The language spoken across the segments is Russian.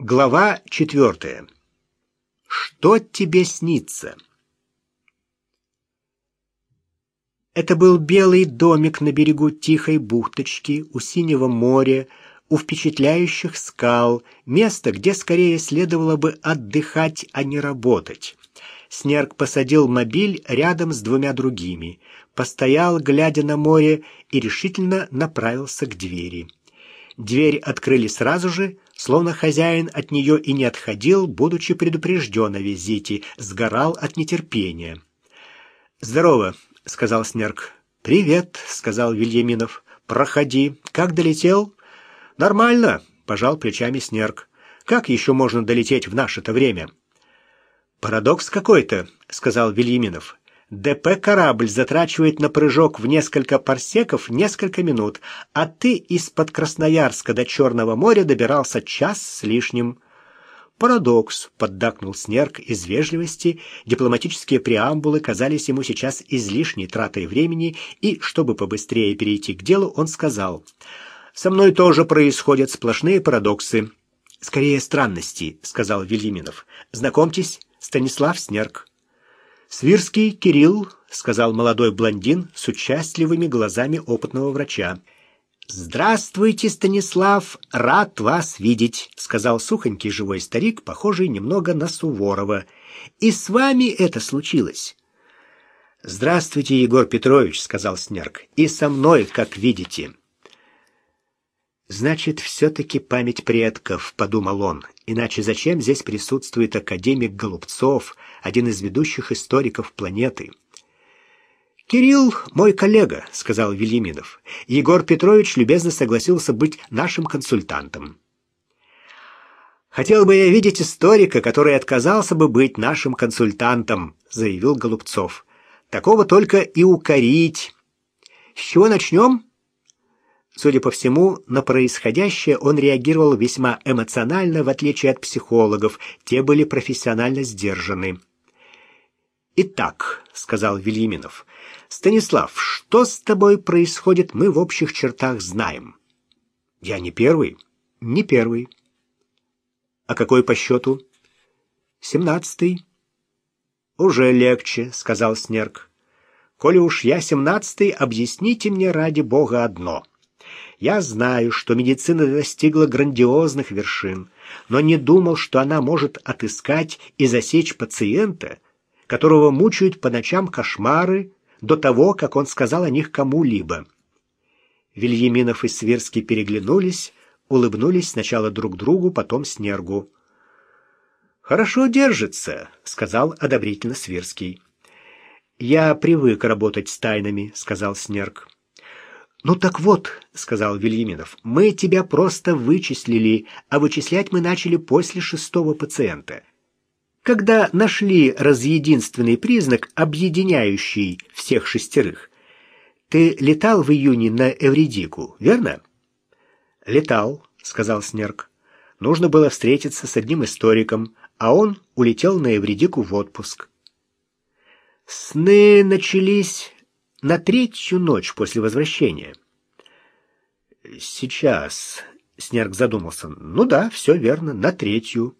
Глава четвертая. Что тебе снится? Это был белый домик на берегу тихой бухточки у синего моря, у впечатляющих скал, место, где скорее следовало бы отдыхать, а не работать. Снерк посадил мобиль рядом с двумя другими, постоял, глядя на море, и решительно направился к двери. Дверь открыли сразу же, словно хозяин от нее и не отходил, будучи предупрежден о визите, сгорал от нетерпения. «Здорово», — сказал Снерк. «Привет», — сказал Вильяминов. «Проходи. Как долетел?» «Нормально», — пожал плечами Снерк. «Как еще можно долететь в наше-то время?» «Парадокс какой-то», — сказал Вильяминов. ДП корабль затрачивает на прыжок в несколько парсеков несколько минут, а ты из-под Красноярска до Черного моря добирался час с лишним. Парадокс, поддакнул Снерк из вежливости, дипломатические преамбулы казались ему сейчас излишней тратой времени, и, чтобы побыстрее перейти к делу, он сказал, «Со мной тоже происходят сплошные парадоксы». «Скорее странности», — сказал Вильяминов. «Знакомьтесь, Станислав Снерк». «Свирский Кирилл», — сказал молодой блондин с участливыми глазами опытного врача. «Здравствуйте, Станислав! Рад вас видеть!» — сказал сухонький живой старик, похожий немного на Суворова. «И с вами это случилось?» «Здравствуйте, Егор Петрович», — сказал Снерк. «И со мной, как видите». «Значит, все-таки память предков», — подумал он. «Иначе зачем здесь присутствует академик Голубцов, один из ведущих историков планеты?» «Кирилл — мой коллега», — сказал Вильяминов. «Егор Петрович любезно согласился быть нашим консультантом». «Хотел бы я видеть историка, который отказался бы быть нашим консультантом», — заявил Голубцов. «Такого только и укорить». «С чего начнем?» Судя по всему, на происходящее он реагировал весьма эмоционально, в отличие от психологов. Те были профессионально сдержаны. «Итак», — сказал Вильяминов, — «Станислав, что с тобой происходит, мы в общих чертах знаем». «Я не первый?» «Не первый». «А какой по счету?» «Семнадцатый». «Уже легче», — сказал Снерк. «Коли уж я семнадцатый, объясните мне ради бога одно». Я знаю, что медицина достигла грандиозных вершин, но не думал, что она может отыскать и засечь пациента, которого мучают по ночам кошмары до того, как он сказал о них кому-либо. Вильяминов и Свирский переглянулись, улыбнулись сначала друг другу, потом Снергу. «Хорошо держится», — сказал одобрительно Свирский. «Я привык работать с тайнами», — сказал Снерг. «Ну так вот», — сказал Вильяминов, — «мы тебя просто вычислили, а вычислять мы начали после шестого пациента. Когда нашли разъединственный признак, объединяющий всех шестерых. Ты летал в июне на Эвридику, верно?» «Летал», — сказал Снерк. «Нужно было встретиться с одним историком, а он улетел на Эвридику в отпуск». Сны начались на третью ночь после возвращения. Сейчас, Снерк задумался. Ну да, все верно, на третью.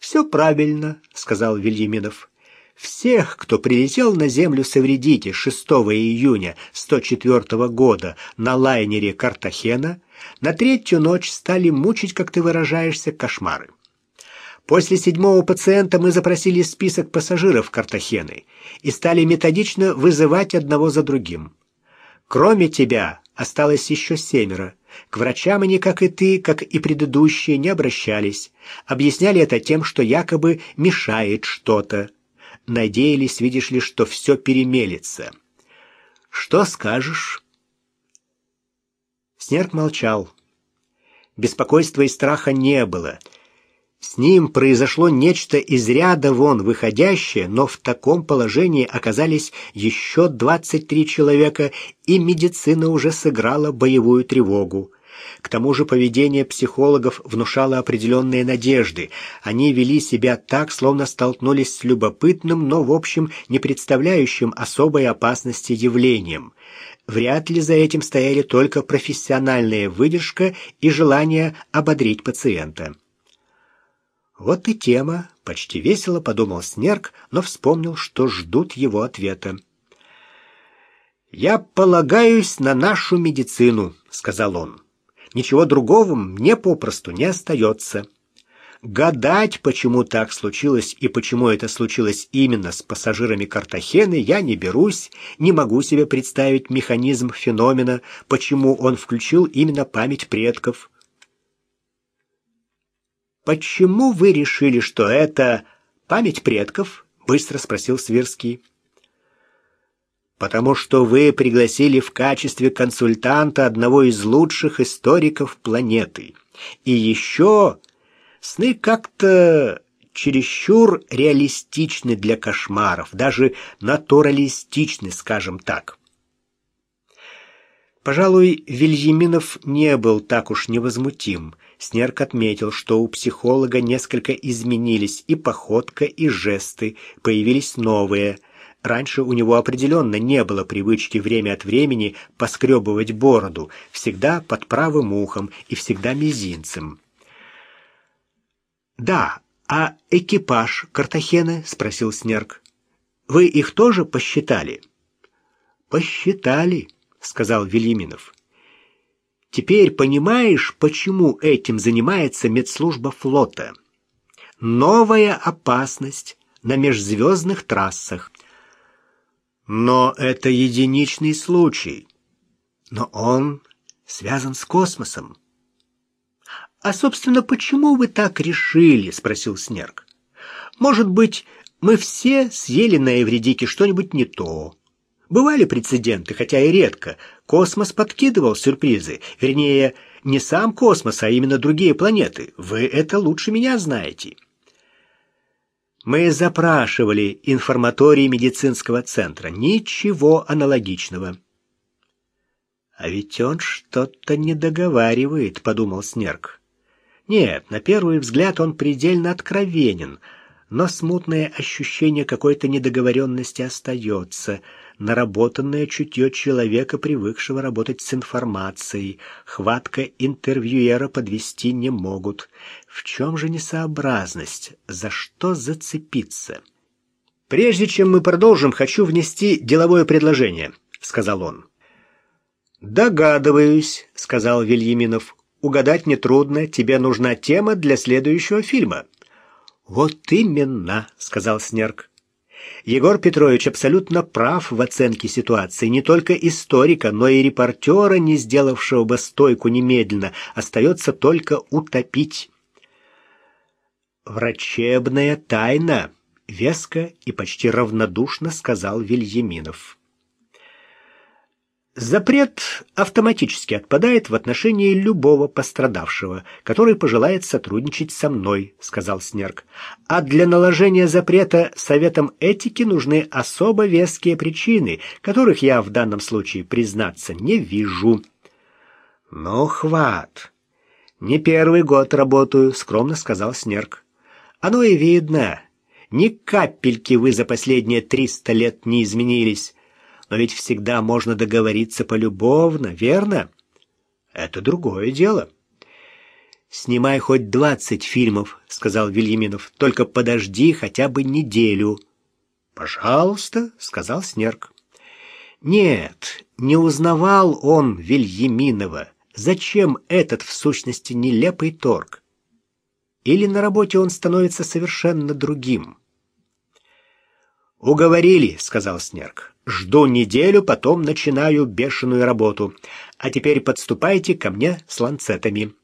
Все правильно, сказал Вильяминов. Всех, кто прилетел на землю с Эвредики 6 июня 104 года на лайнере Картахена, на третью ночь стали мучить, как ты выражаешься, кошмары. После седьмого пациента мы запросили список пассажиров Картахены и стали методично вызывать одного за другим. Кроме тебя осталось еще семеро. К врачам они, как и ты, как и предыдущие, не обращались. Объясняли это тем, что якобы мешает что-то. Надеялись, видишь ли, что все перемелется. Что скажешь? Снерк молчал. Беспокойства и страха не было — с ним произошло нечто из ряда вон выходящее, но в таком положении оказались еще 23 человека, и медицина уже сыграла боевую тревогу. К тому же поведение психологов внушало определенные надежды. Они вели себя так, словно столкнулись с любопытным, но, в общем, не представляющим особой опасности явлением. Вряд ли за этим стояли только профессиональная выдержка и желание ободрить пациента. Вот и тема, почти весело подумал Снерк, но вспомнил, что ждут его ответа. «Я полагаюсь на нашу медицину», — сказал он. «Ничего другого мне попросту не остается». Гадать, почему так случилось и почему это случилось именно с пассажирами Картахены, я не берусь, не могу себе представить механизм феномена, почему он включил именно память предков. «Почему вы решили, что это память предков?» — быстро спросил Свирский. «Потому что вы пригласили в качестве консультанта одного из лучших историков планеты. И еще Сны как-то чересчур реалистичны для кошмаров, даже натуралистичны, скажем так. Пожалуй, Вильяминов не был так уж невозмутим. Снерк отметил, что у психолога несколько изменились и походка, и жесты, появились новые. Раньше у него определенно не было привычки время от времени поскребывать бороду, всегда под правым ухом и всегда мизинцем. «Да, а экипаж Картахены?» — спросил Снерк. «Вы их тоже посчитали?» «Посчитали», — сказал Велиминов. «Теперь понимаешь, почему этим занимается медслужба флота? Новая опасность на межзвездных трассах. Но это единичный случай. Но он связан с космосом. «А, собственно, почему вы так решили?» — спросил Снерк. «Может быть, мы все съели на Эвредике что-нибудь не то. Бывали прецеденты, хотя и редко. Космос подкидывал сюрпризы. Вернее, не сам космос, а именно другие планеты. Вы это лучше меня знаете». Мы запрашивали информаторий медицинского центра. Ничего аналогичного. «А ведь он что-то не договаривает», — подумал Снерк. Нет, на первый взгляд он предельно откровенен, но смутное ощущение какой-то недоговоренности остается, наработанное чутье человека, привыкшего работать с информацией, хватка интервьюера подвести не могут. В чем же несообразность? За что зацепиться? «Прежде чем мы продолжим, хочу внести деловое предложение», — сказал он. «Догадываюсь», — сказал Вильяминов. Угадать нетрудно, тебе нужна тема для следующего фильма. Вот именно, сказал Снерк. Егор Петрович абсолютно прав в оценке ситуации. Не только историка, но и репортера, не сделавшего бы стойку немедленно, остается только утопить. Врачебная тайна, веско и почти равнодушно сказал Вильяминов. Запрет автоматически отпадает в отношении любого пострадавшего, который пожелает сотрудничать со мной, сказал Снерк. А для наложения запрета советом этики нужны особо веские причины, которых я в данном случае признаться не вижу. Ну, хват. Не первый год работаю, скромно сказал Снерк. Оно и видно. Ни капельки вы за последние триста лет не изменились. Но ведь всегда можно договориться полюбовно, верно? Это другое дело. Снимай хоть двадцать фильмов, сказал Вильяминов. Только подожди хотя бы неделю. Пожалуйста, сказал Снерк. Нет, не узнавал он Вильяминова. Зачем этот в сущности нелепый торг? Или на работе он становится совершенно другим? Уговорили, сказал Снерк. Жду неделю, потом начинаю бешеную работу. А теперь подступайте ко мне с ланцетами.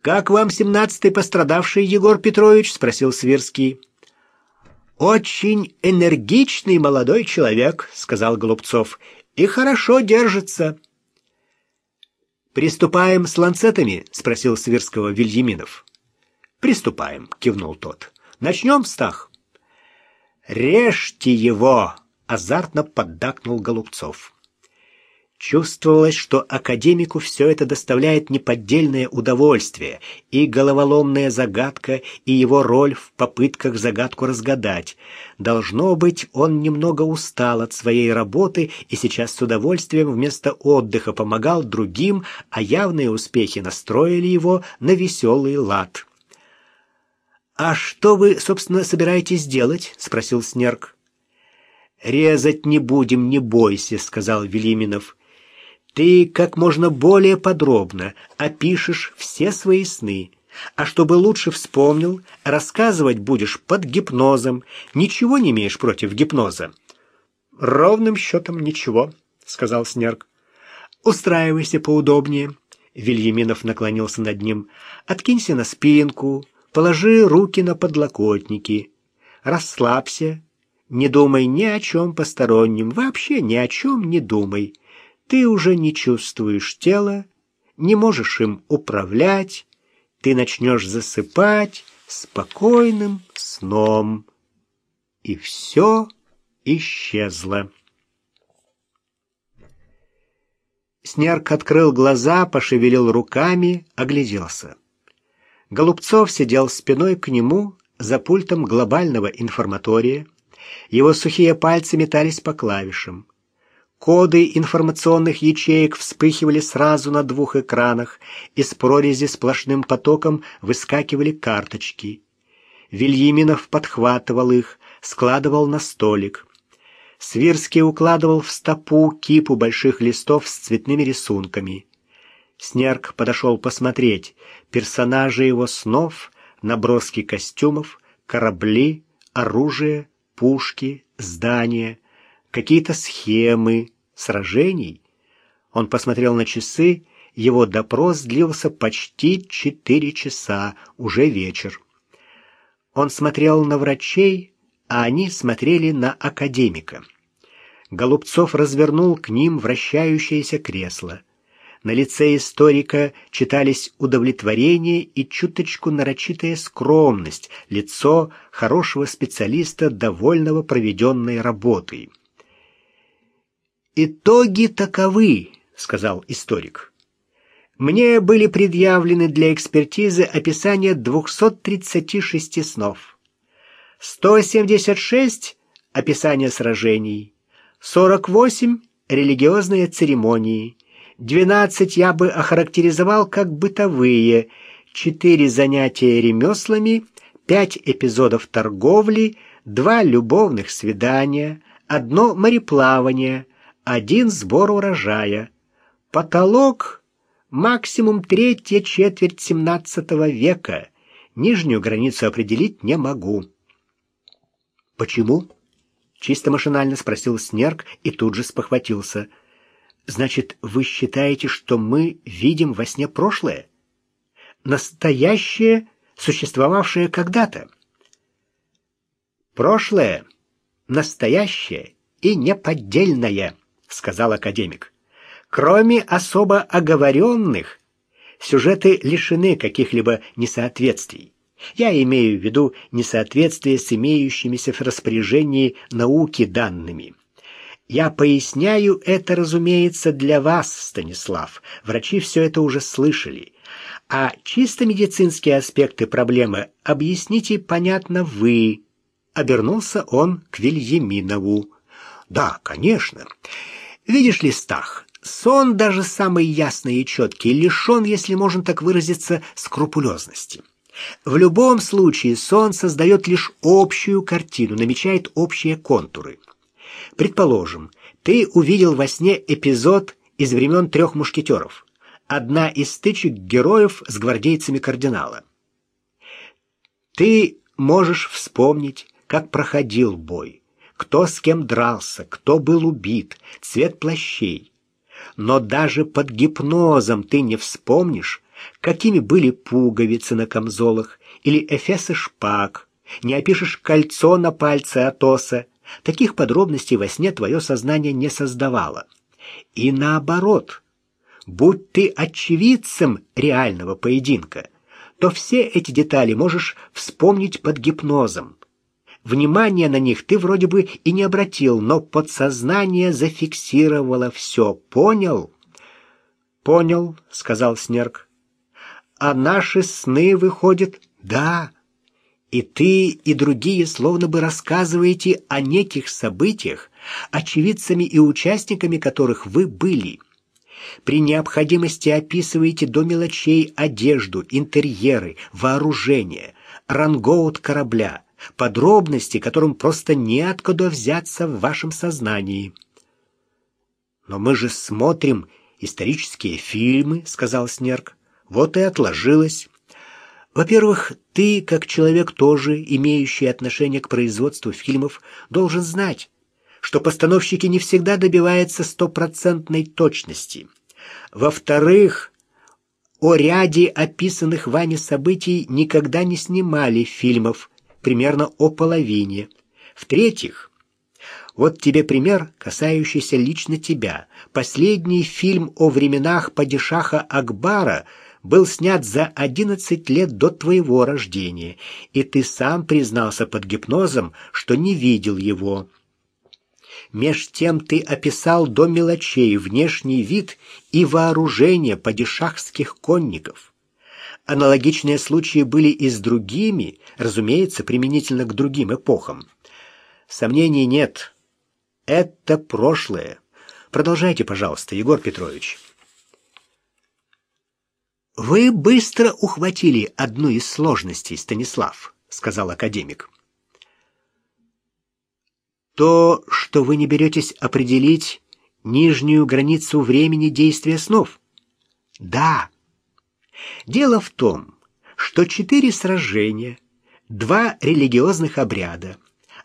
«Как вам семнадцатый пострадавший, Егор Петрович?» — спросил Свирский. «Очень энергичный молодой человек», — сказал Голубцов, — «и хорошо держится». «Приступаем с ланцетами?» — спросил Свирского Вильяминов. «Приступаем», — кивнул тот. «Начнем, Стах?» «Режьте его!» — азартно поддакнул Голубцов. Чувствовалось, что академику все это доставляет неподдельное удовольствие, и головоломная загадка, и его роль в попытках загадку разгадать. Должно быть, он немного устал от своей работы и сейчас с удовольствием вместо отдыха помогал другим, а явные успехи настроили его на веселый лад. «А что вы, собственно, собираетесь делать?» — спросил Снерк. «Резать не будем, не бойся», — сказал Велиминов. Ты как можно более подробно опишешь все свои сны, а чтобы лучше вспомнил, рассказывать будешь под гипнозом. Ничего не имеешь против гипноза? Ровным счетом ничего, сказал Снерк. Устраивайся поудобнее. Вильяминов наклонился над ним. Откинься на спинку, положи руки на подлокотники. Расслабься, не думай ни о чем постороннем, вообще ни о чем не думай. Ты уже не чувствуешь тела, не можешь им управлять, ты начнешь засыпать спокойным сном. И все исчезло. Снярк открыл глаза, пошевелил руками, огляделся. Голубцов сидел спиной к нему за пультом глобального информатория. Его сухие пальцы метались по клавишам. Коды информационных ячеек вспыхивали сразу на двух экранах, из прорези сплошным потоком выскакивали карточки. Вильяминов подхватывал их, складывал на столик. Свирский укладывал в стопу кипу больших листов с цветными рисунками. Снерк подошел посмотреть персонажи его снов, наброски костюмов, корабли, оружие, пушки, здания — какие-то схемы, сражений. Он посмотрел на часы, его допрос длился почти четыре часа, уже вечер. Он смотрел на врачей, а они смотрели на академика. Голубцов развернул к ним вращающееся кресло. На лице историка читались удовлетворение и чуточку нарочитая скромность, лицо хорошего специалиста, довольного проведенной работой. Итоги таковы, сказал историк. Мне были предъявлены для экспертизы описания 236 снов. 176 описание сражений, 48 религиозные церемонии, 12 я бы охарактеризовал как бытовые, 4 занятия ремеслами, 5 эпизодов торговли, 2 любовных свидания, одно мореплавание, один сбор урожая. Потолок максимум третья четверть XVII века. Нижнюю границу определить не могу. Почему? Чисто машинально спросил Снерк и тут же спохватился. Значит, вы считаете, что мы видим во сне прошлое? Настоящее, существовавшее когда-то? Прошлое, настоящее и неподдельное сказал академик. Кроме особо оговоренных, сюжеты лишены каких-либо несоответствий. Я имею в виду несоответствие с имеющимися в распоряжении науки данными. Я поясняю это, разумеется, для вас, Станислав. Врачи все это уже слышали. А чисто медицинские аспекты проблемы объясните понятно вы. Обернулся он к Вильяминову. Да, конечно. Видишь ли, Стах, сон даже самый ясный и четкий лишен, если можно так выразиться, скрупулезности. В любом случае сон создает лишь общую картину, намечает общие контуры. Предположим, ты увидел во сне эпизод из времен трех мушкетеров. Одна из стычек героев с гвардейцами кардинала. Ты можешь вспомнить, как проходил бой, кто с кем дрался, кто был убит, цвет плащей. Но даже под гипнозом ты не вспомнишь, какими были пуговицы на камзолах или эфесы шпаг, не опишешь кольцо на пальце Атоса. Таких подробностей во сне твое сознание не создавало. И наоборот, будь ты очевидцем реального поединка, то все эти детали можешь вспомнить под гипнозом. Внимания на них ты вроде бы и не обратил, но подсознание зафиксировало все. Понял? Понял, сказал Снерк. А наши сны выходят? Да. И ты, и другие словно бы рассказываете о неких событиях, очевидцами и участниками которых вы были. При необходимости описываете до мелочей одежду, интерьеры, вооружение, рангоут корабля, подробности, которым просто неоткуда взяться в вашем сознании. «Но мы же смотрим исторические фильмы», — сказал Снерк. «Вот и отложилось. Во-первых, ты, как человек тоже, имеющий отношение к производству фильмов, должен знать, что постановщики не всегда добиваются стопроцентной точности. Во-вторых, о ряде описанных вами событий никогда не снимали фильмов, примерно о половине. В-третьих, вот тебе пример, касающийся лично тебя. Последний фильм о временах падишаха Акбара – был снят за 11 лет до твоего рождения, и ты сам признался под гипнозом, что не видел его. Меж тем ты описал до мелочей внешний вид и вооружение падишахских конников. Аналогичные случаи были и с другими, разумеется, применительно к другим эпохам. Сомнений нет. Это прошлое. Продолжайте, пожалуйста, Егор Петрович. Вы быстро ухватили одну из сложностей, Станислав, сказал академик. То, что вы не беретесь определить нижнюю границу времени действия снов. Да. Дело в том, что четыре сражения, два религиозных обряда,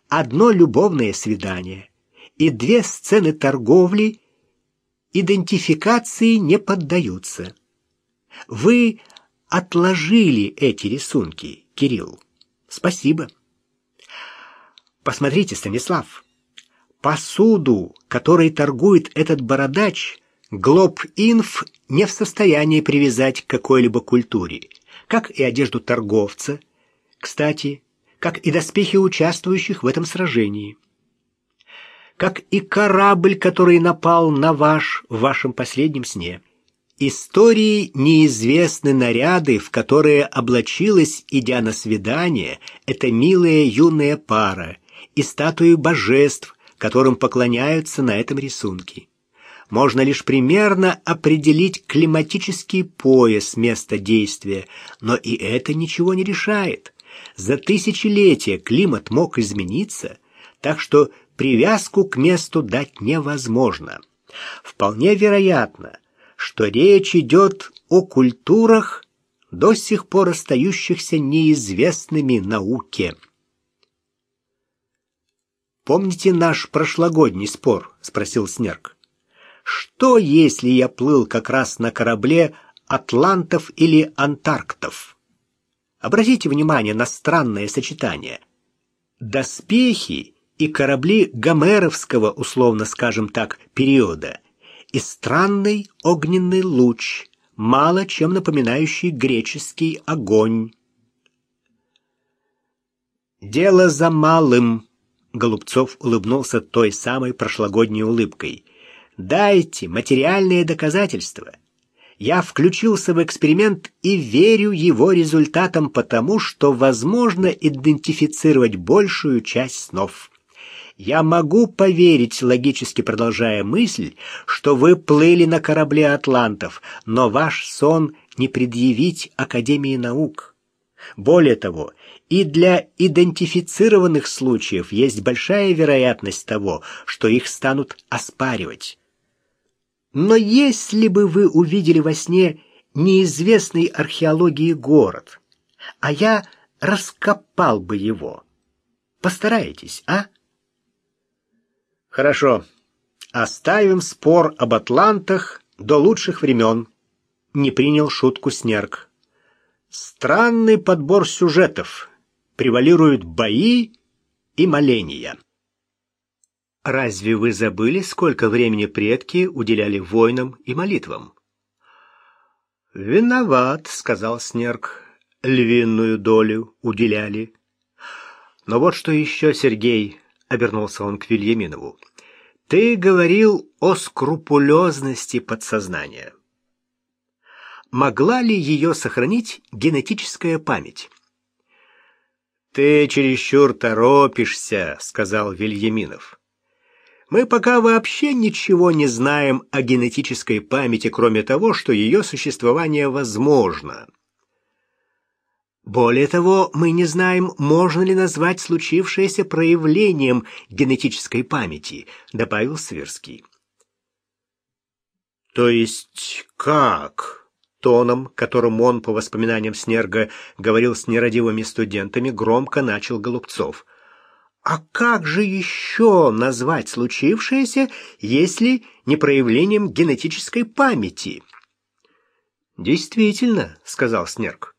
одно любовное свидание и две сцены торговли идентификации не поддаются. Вы отложили эти рисунки, Кирилл. Спасибо. Посмотрите, Станислав. Посуду, которой торгует этот бородач, Глоб Инф не в состоянии привязать к какой-либо культуре, как и одежду торговца, кстати, как и доспехи участвующих в этом сражении, как и корабль, который напал на ваш в вашем последнем сне. Истории неизвестны наряды, в которые облачилась, идя на свидание, эта милая юная пара, и статуи божеств, которым поклоняются на этом рисунке. Можно лишь примерно определить климатический пояс места действия, но и это ничего не решает. За тысячелетия климат мог измениться, так что привязку к месту дать невозможно. Вполне вероятно, что речь идет о культурах, до сих пор остающихся неизвестными науке. «Помните наш прошлогодний спор?» — спросил Снерк. «Что, если я плыл как раз на корабле атлантов или антарктов?» Обратите внимание на странное сочетание. Доспехи и корабли гомеровского, условно скажем так, периода и странный огненный луч, мало чем напоминающий греческий огонь. «Дело за малым», — Голубцов улыбнулся той самой прошлогодней улыбкой. «Дайте материальные доказательства. Я включился в эксперимент и верю его результатам потому, что возможно идентифицировать большую часть снов». Я могу поверить, логически продолжая мысль, что вы плыли на корабле атлантов, но ваш сон не предъявить Академии наук. Более того, и для идентифицированных случаев есть большая вероятность того, что их станут оспаривать. Но если бы вы увидели во сне неизвестный археологии город, а я раскопал бы его, постарайтесь, а? Хорошо. Оставим спор об атлантах до лучших времен. Не принял шутку Снерк. Странный подбор сюжетов. Превалируют бои и моления. Разве вы забыли, сколько времени предки уделяли войнам и молитвам? Виноват, сказал Снерк. Львиную долю уделяли. Но вот что еще, Сергей, — обернулся он к Вильяминову, — ты говорил о скрупулезности подсознания. Могла ли ее сохранить генетическая память? «Ты чересчур торопишься», — сказал Вильяминов. «Мы пока вообще ничего не знаем о генетической памяти, кроме того, что ее существование возможно. Более того, мы не знаем, можно ли назвать случившееся проявлением генетической памяти, добавил Сверский. То есть как? Тоном, которым он, по воспоминаниям Снерга, говорил с нерадивыми студентами, громко начал Голубцов. А как же еще назвать случившееся, если не проявлением генетической памяти? Действительно, сказал Снерг.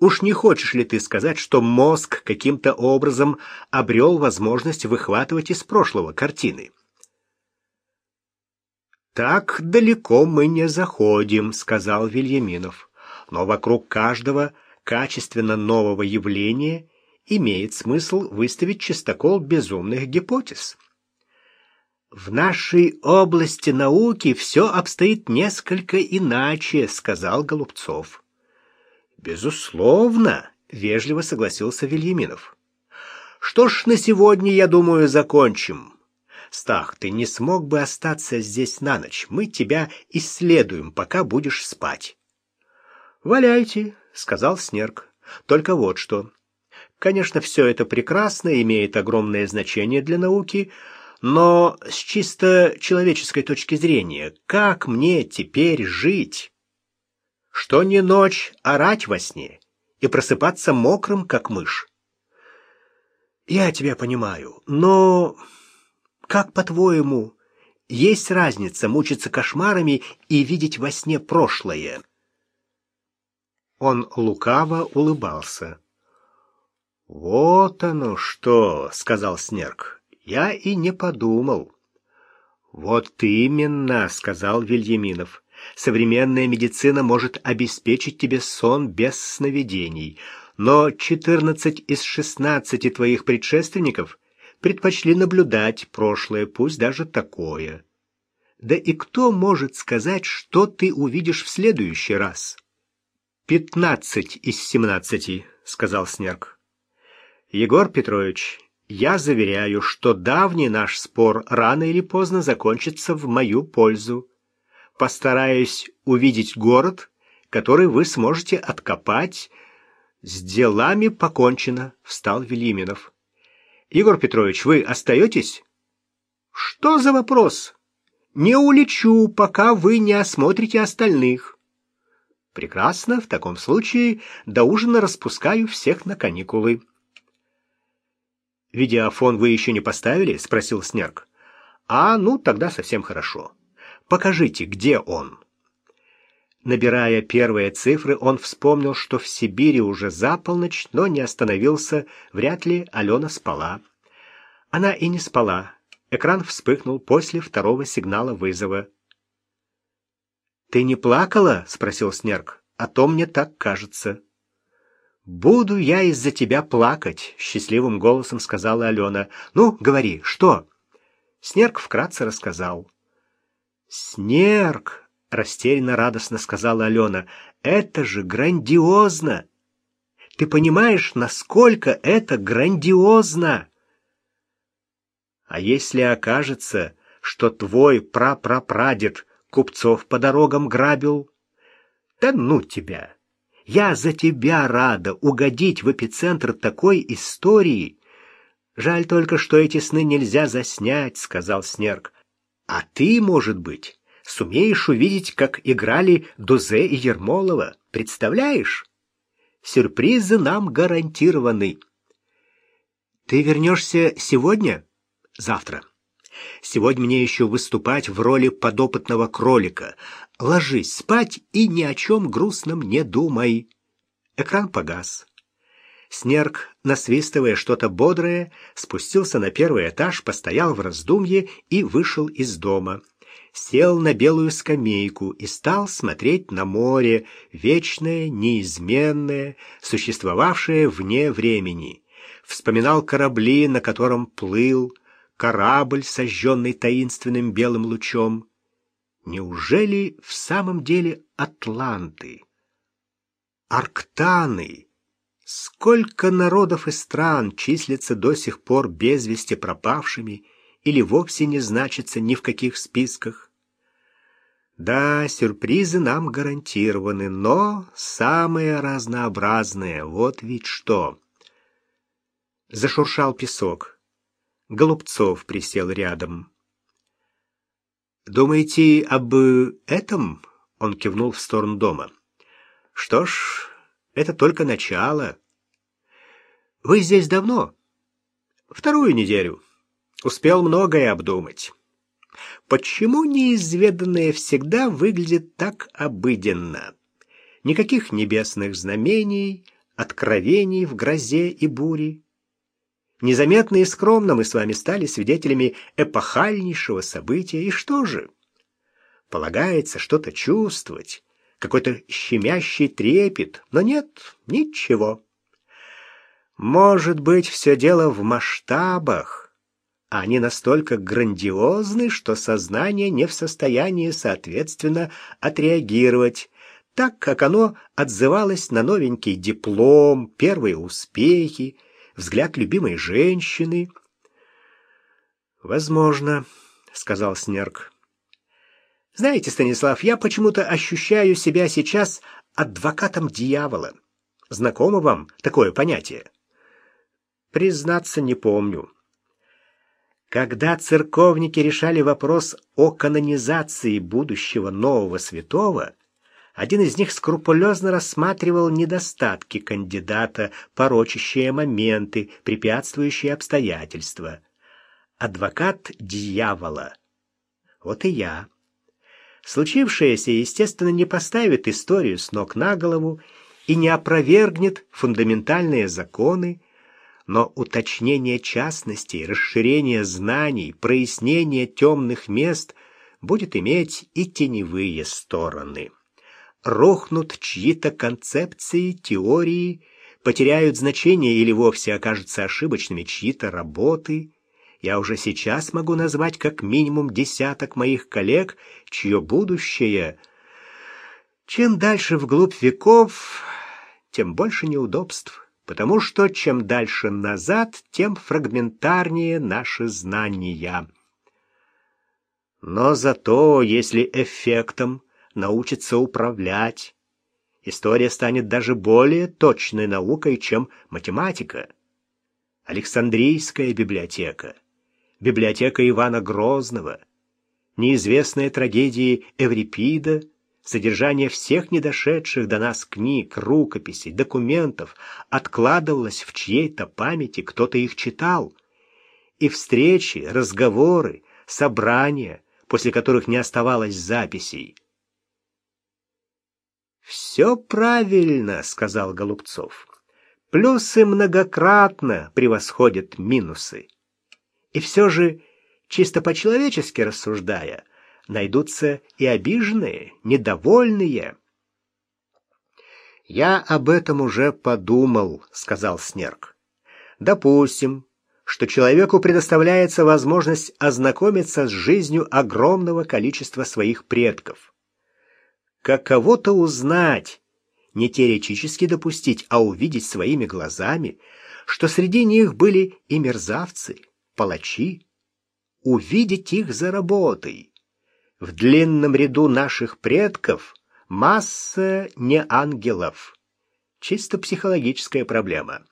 Уж не хочешь ли ты сказать, что мозг каким-то образом обрел возможность выхватывать из прошлого картины? «Так далеко мы не заходим», — сказал Вильяминов. «Но вокруг каждого качественно нового явления имеет смысл выставить чистокол безумных гипотез». «В нашей области науки все обстоит несколько иначе», — сказал Голубцов. Безусловно, вежливо согласился Вильяминов. Что ж, на сегодня, я думаю, закончим. Стах, ты не смог бы остаться здесь на ночь. Мы тебя исследуем, пока будешь спать. Валяйте, сказал Снерк. Только вот что. Конечно, все это прекрасно, имеет огромное значение для науки, но с чисто человеческой точки зрения, как мне теперь жить? Что не ночь орать во сне и просыпаться мокрым, как мышь. Я тебя понимаю, но как по-твоему, есть разница мучиться кошмарами и видеть во сне прошлое? Он лукаво улыбался. Вот оно что, сказал Снерк. Я и не подумал. Вот именно, сказал Вильяминов. Современная медицина может обеспечить тебе сон без сновидений, но 14 из 16 твоих предшественников предпочли наблюдать прошлое, пусть даже такое. Да и кто может сказать, что ты увидишь в следующий раз? «Пятнадцать из семнадцати», — сказал Снерк. «Егор Петрович, я заверяю, что давний наш спор рано или поздно закончится в мою пользу постараюсь увидеть город, который вы сможете откопать. С делами покончено, встал Велиминов. Егор Петрович, вы остаетесь? Что за вопрос? Не улечу, пока вы не осмотрите остальных. Прекрасно, в таком случае до ужина распускаю всех на каникулы. Видеофон вы еще не поставили? спросил Снерк. А, ну тогда совсем хорошо. Покажите, где он?» Набирая первые цифры, он вспомнил, что в Сибири уже за полночь, но не остановился, вряд ли Алена спала. Она и не спала. Экран вспыхнул после второго сигнала вызова. «Ты не плакала?» — спросил Снерк. «А то мне так кажется». «Буду я из-за тебя плакать», — счастливым голосом сказала Алена. «Ну, говори, что?» Снерк вкратце рассказал. «Снерк!» — растерянно радостно сказала Алена. «Это же грандиозно! Ты понимаешь, насколько это грандиозно?» «А если окажется, что твой прапрапрадед купцов по дорогам грабил? Да ну тебя! Я за тебя рада угодить в эпицентр такой истории!» «Жаль только, что эти сны нельзя заснять», — сказал Снерк. А ты, может быть, сумеешь увидеть, как играли Дузе и Ермолова. Представляешь? Сюрпризы нам гарантированы. Ты вернешься сегодня? Завтра. Сегодня мне еще выступать в роли подопытного кролика. Ложись спать и ни о чем грустном не думай. Экран погас. Снерк, насвистывая что-то бодрое, спустился на первый этаж, постоял в раздумье и вышел из дома. Сел на белую скамейку и стал смотреть на море, вечное, неизменное, существовавшее вне времени. вспоминал корабли, на котором плыл, корабль, сожженный таинственным белым лучом. Неужели в самом деле атланты? Арктаны? Сколько народов и стран числятся до сих пор без вести пропавшими или вовсе не значатся ни в каких списках? Да, сюрпризы нам гарантированы, но самые разнообразные, вот ведь что. Зашуршал песок. Голубцов присел рядом. «Думаете об этом?» — он кивнул в сторону дома. «Что ж, это только начало. Вы здесь давно?» «Вторую неделю. Успел многое обдумать». Почему неизведанное всегда выглядит так обыденно? Никаких небесных знамений, откровений в грозе и буре. Незаметно и скромно мы с вами стали свидетелями эпохальнейшего события. И что же? Полагается что-то чувствовать, какой-то щемящий трепет, но нет, ничего. Может быть, все дело в масштабах. Они настолько грандиозны, что сознание не в состоянии, соответственно, отреагировать, так как оно отзывалось на новенький диплом, первые успехи, взгляд любимой женщины. «Возможно», — сказал Снерк. «Знаете, Станислав, я почему-то ощущаю себя сейчас адвокатом дьявола. Знакомо вам такое понятие?» «Признаться, не помню». Когда церковники решали вопрос о канонизации будущего нового святого, один из них скрупулезно рассматривал недостатки кандидата, порочащие моменты, препятствующие обстоятельства. Адвокат дьявола. Вот и я. Случившееся, естественно, не поставит историю с ног на голову и не опровергнет фундаментальные законы, но уточнение частностей, расширение знаний, прояснение темных мест будет иметь и теневые стороны. Рухнут чьи-то концепции, теории, потеряют значение или вовсе окажутся ошибочными чьи-то работы. Я уже сейчас могу назвать как минимум десяток моих коллег, чье будущее... Чем дальше вглубь веков, тем больше неудобств потому что чем дальше назад, тем фрагментарнее наши знания. Но зато, если эффектом научиться управлять, история станет даже более точной наукой, чем математика. Александрийская библиотека, библиотека Ивана Грозного, неизвестные трагедии Эврипида — Содержание всех недошедших до нас книг, рукописей, документов откладывалось в чьей-то памяти, кто-то их читал. И встречи, разговоры, собрания, после которых не оставалось записей. «Все правильно», — сказал Голубцов. «Плюсы многократно превосходят минусы. И все же, чисто по-человечески рассуждая, — найдутся и обиженные, недовольные. «Я об этом уже подумал», — сказал Снерк. «Допустим, что человеку предоставляется возможность ознакомиться с жизнью огромного количества своих предков. Каково-то узнать, не теоретически допустить, а увидеть своими глазами, что среди них были и мерзавцы, палачи, увидеть их за работой, в длинном ряду наших предков масса не ангелов. Чисто психологическая проблема.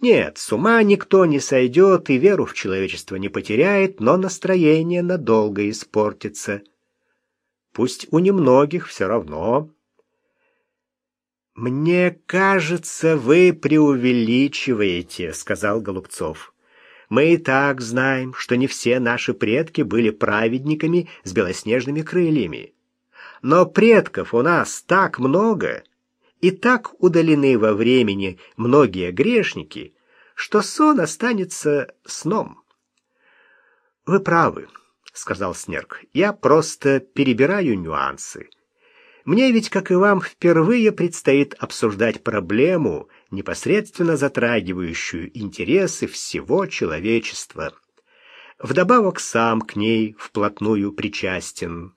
Нет, с ума никто не сойдет и веру в человечество не потеряет, но настроение надолго испортится. Пусть у немногих все равно. «Мне кажется, вы преувеличиваете», — сказал Голубцов. Мы и так знаем, что не все наши предки были праведниками с белоснежными крыльями. Но предков у нас так много, и так удалены во времени многие грешники, что сон останется сном. «Вы правы», — сказал Снерк, — «я просто перебираю нюансы. Мне ведь, как и вам, впервые предстоит обсуждать проблему, непосредственно затрагивающую интересы всего человечества. Вдобавок сам к ней вплотную причастен.